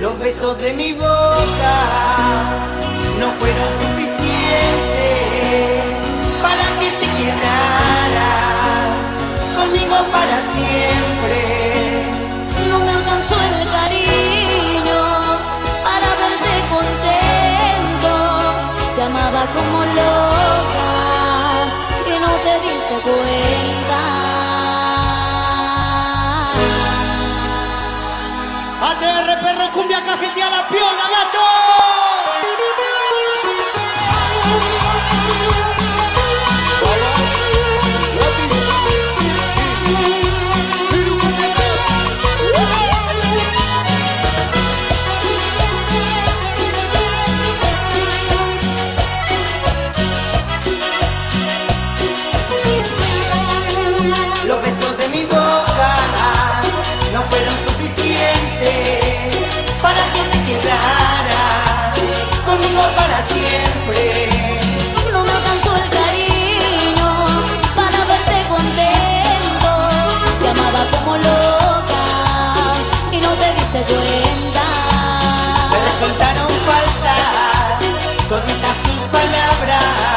Los besos de mi boca no fueron suficientes para que te quedaras conmigo para siempre. No me alcanzó el cariño para verte contento. Te amaba como loca y no te diste cuenta. ATR Perro Cumbia Cajetía La Piola, gato. como loca y no te diste cuenta. Me resultaron falsas con tus palabras.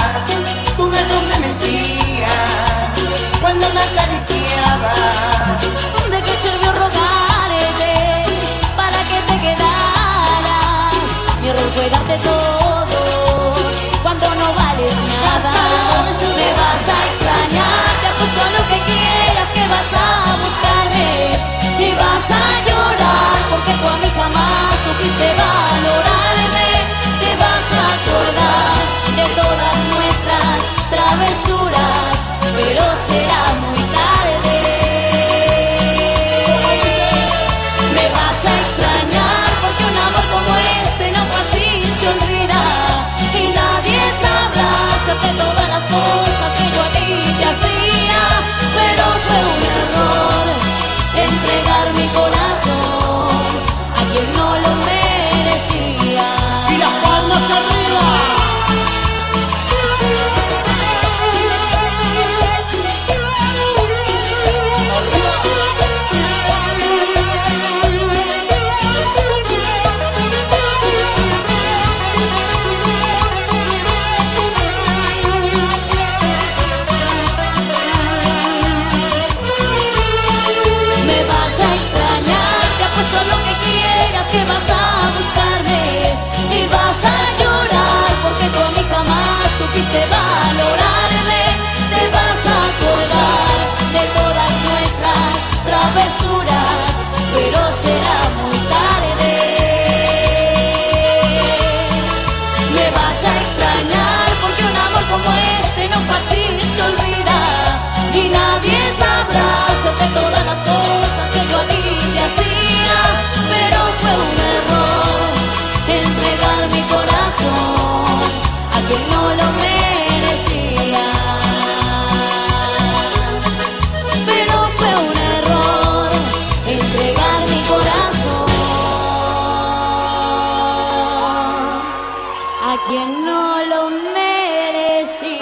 a quien no lo merecía.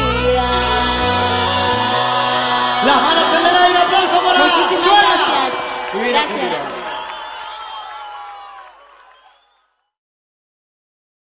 Las manos en el aire, aplauso para Muchísimas gracias. Gracias.